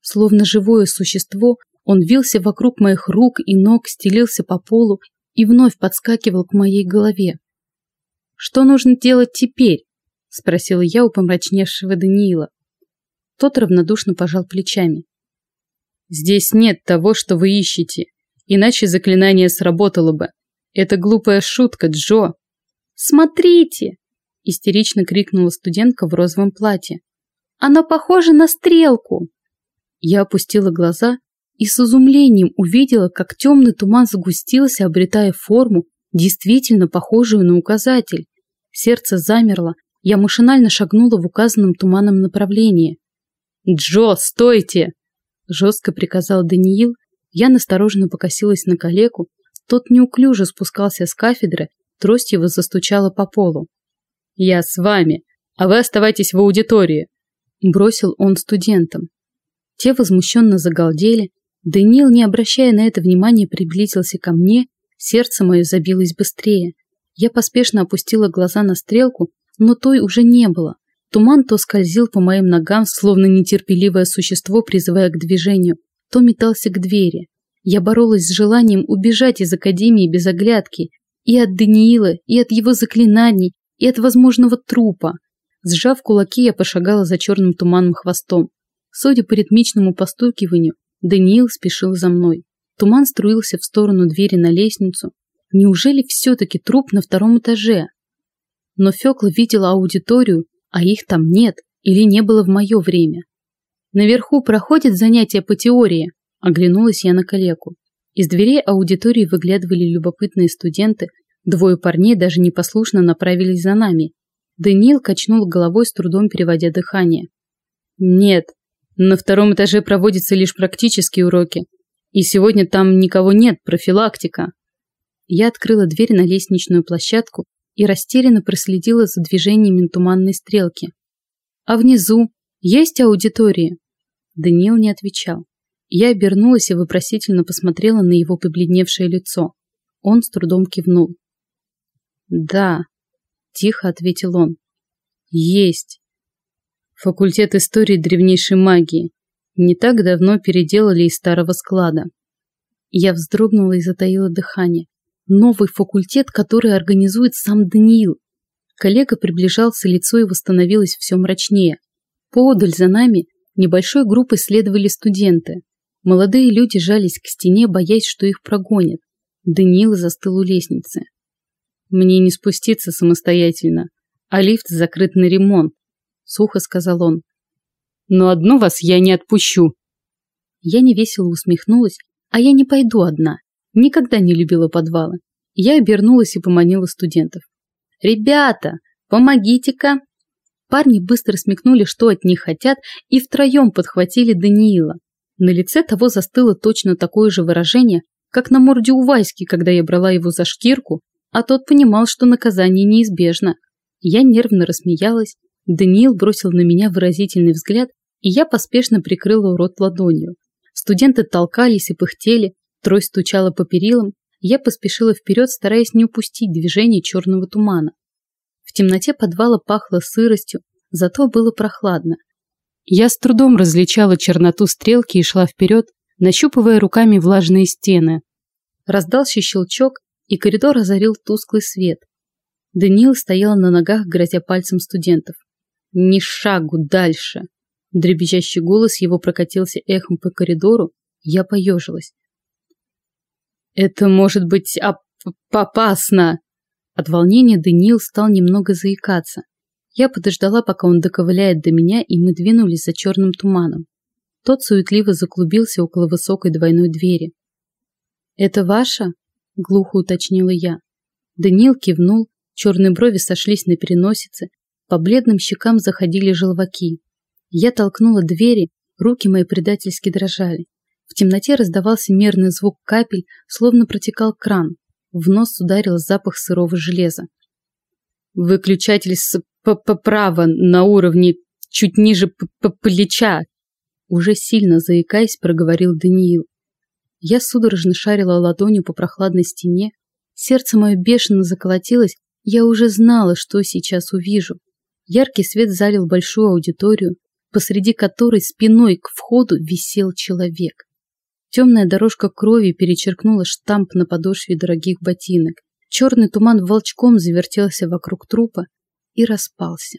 Словно живое существо, он вился вокруг моих рук и ног, стелился по полу и вновь подскакивал к моей голове. «Что нужно делать теперь?» – спросила я у помрачневшего Даниила. Тот равнодушно пожал плечами. Здесь нет того, что вы ищете, иначе заклинание сработало бы. Это глупая шутка, Джо. Смотрите! Истерично крикнула студентка в розовом платье. Оно похоже на стрелку. Я опустила глаза и с изумлением увидела, как темный туман сгустился, обретая форму, действительно похожую на указатель. Сердце замерло, я машинально шагнула в указанном туманном направлении. «Джо, стойте!» жестко приказал Даниил, я настороженно покосилась на калеку, тот неуклюже спускался с кафедры, трость его застучала по полу. «Я с вами, а вы оставайтесь в аудитории», – бросил он студентам. Те возмущенно загалдели, Даниил, не обращая на это внимания, приблизился ко мне, сердце мое забилось быстрее. Я поспешно опустила глаза на стрелку, но той уже не было. Туман то скользил по моим ногам, словно нетерпеливое существо, призывая к движению, то метался к двери. Я боролась с желанием убежать из Академии без оглядки и от Даниила, и от его заклинаний, и от возможного трупа. Сжав кулаки, я пошагала за черным туманным хвостом. Судя по ритмичному постукиванию, Даниил спешил за мной. Туман струился в сторону двери на лестницу. Неужели все-таки труп на втором этаже? Но Фёкла видела аудиторию а их там нет или не было в мое время. Наверху проходит занятие по теории, оглянулась я на коллегу. Из дверей аудитории выглядывали любопытные студенты, двое парней даже непослушно направились за нами. Даниил качнул головой с трудом переводя дыхание. Нет, на втором этаже проводятся лишь практические уроки. И сегодня там никого нет, профилактика. Я открыла дверь на лестничную площадку и растерянно проследила за движениями туманной стрелки. «А внизу есть аудитория?» Даниил не отвечал. Я обернулась и вопросительно посмотрела на его побледневшее лицо. Он с трудом кивнул. «Да», – тихо ответил он. «Есть. Факультет истории древнейшей магии. Не так давно переделали из старого склада». Я вздрогнула и затаила дыхание. Новый факультет, который организует сам Даниил. Коллега приближался, лицо его становилось все мрачнее. Поодаль за нами небольшой группой следовали студенты. Молодые люди жались к стене, боясь, что их прогонят. Даниил застыл у лестницы. «Мне не спуститься самостоятельно, а лифт закрыт на ремонт», — сухо сказал он. «Но одну вас я не отпущу». Я невесело усмехнулась, а я не пойду одна. Никогда не любила подвалы. Я обернулась и поманила студентов. «Ребята, помогите-ка!» Парни быстро смекнули, что от них хотят, и втроем подхватили Даниила. На лице того застыло точно такое же выражение, как на морде у Васьки, когда я брала его за шкирку, а тот понимал, что наказание неизбежно. Я нервно рассмеялась, Даниил бросил на меня выразительный взгляд, и я поспешно прикрыла рот ладонью. Студенты толкались и пыхтели, трой стучала по перилам, я поспешила вперед, стараясь не упустить движение черного тумана. В темноте подвала пахло сыростью, зато было прохладно. Я с трудом различала черноту стрелки и шла вперед, нащупывая руками влажные стены. Раздался щелчок, и коридор озарил тусклый свет. Даниил стоял на ногах, грозя пальцем студентов. «Ни шагу дальше!» Дребезжащий голос его прокатился эхом по коридору, я поежилась. «Это может быть опасно!» От волнения Даниил стал немного заикаться. Я подождала, пока он доковыляет до меня, и мы двинулись за черным туманом. Тот суетливо заклубился около высокой двойной двери. «Это ваша?» – глухо уточнила я. Даниил кивнул, черные брови сошлись на переносице, по бледным щекам заходили желваки. Я толкнула двери, руки мои предательски дрожали. В темноте раздавался мерный звук капель, словно протекал кран. В нос ударил запах сырого железа. «Выключатель с п -п права на уровне чуть ниже п -п плеча!» Уже сильно заикаясь, проговорил Даниил. Я судорожно шарила ладонью по прохладной стене. Сердце мое бешено заколотилось, я уже знала, что сейчас увижу. Яркий свет залил большую аудиторию, посреди которой спиной к входу висел человек. Темная дорожка крови перечеркнула штамп на подошве дорогих ботинок. Черный туман волчком завертелся вокруг трупа и распался.